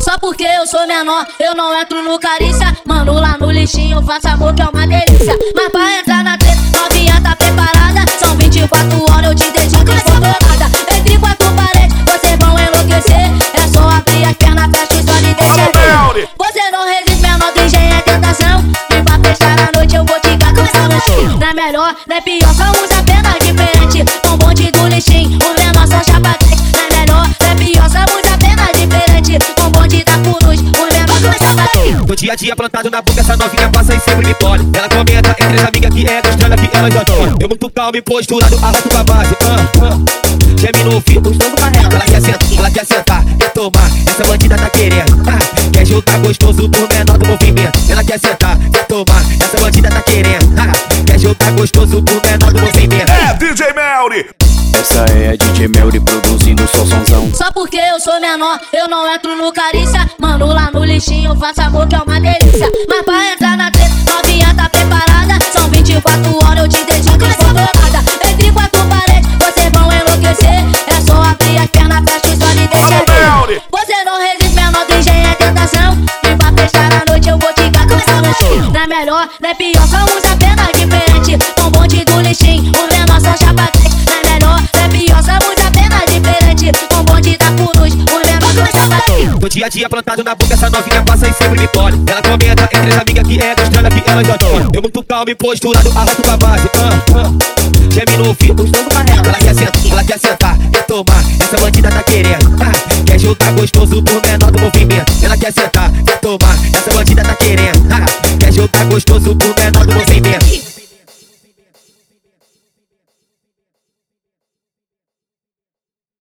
Só porque eu sou menor, eu não entro no carícia. Mano, lá no lixinho, faço amor que é uma delícia. Mas pra entrar na treta, novinha tá preparada. São 24 horas, eu te dedico descontrolada. Entre quatro paredes, vocês vão enlouquecer. É só abrir as pernas, fecha os olhos e deixa ver. Você não resiste, menor, engenho é tentação. E pra fechar a noite, eu vou te gatar no chão. Não é melhor, não é pior, só usa pena diferente. Com bonde do lixinho, dia a dia plantado na boca, essa novinha passa e sempre me pole. Ela comenta entre as amigas que é gostando que ela já toma. Eu muito calmo e posturado, arrasto com a base. Ah, ah. Geme no ouvido. Ela quer sentar, ela quer sentar, quer tomar. Essa bandida tá querendo. Ah, quer juntar gostoso por menor do movimento. Ela quer sentar, Essa é a DJ Melry produzindo só sonzão. Só porque eu sou menor, eu não entro no carícia. Mano, lá no lixinho, faço amor que é uma delícia. Mas pra entrar na treta, novinha tá preparada. São 24 horas, eu te dedico descontrolada. Entre quatro paredes, vocês vão enlouquecer. É só abrir as pernas, fecha os olhos e deixa ver. Você não resiste, menor do engenho é tentação. E pra fechar a noite, eu vou te gatar no chão. Não é melhor, não é pior, só usa pena diferente. Com bonde do lixinho, o menor só chapa dia a dia plantado na boca, essa novinha passa e sempre me pole. Ela comenta entre as amigas que é gostando que ela já toma. Eu muito calmo e posturado, arrasto com a base. Ah, ah. Geme no ouvido, estou carrega. Ela quer sentar, ela quer sentar, quer tomar. Essa bandida tá querendo. Ah, quer juntar gostoso por menor do movimento. Ela quer sentar, quer tomar. Essa bandida tá querendo. Ah, quer juntar gostoso por menor do movimento.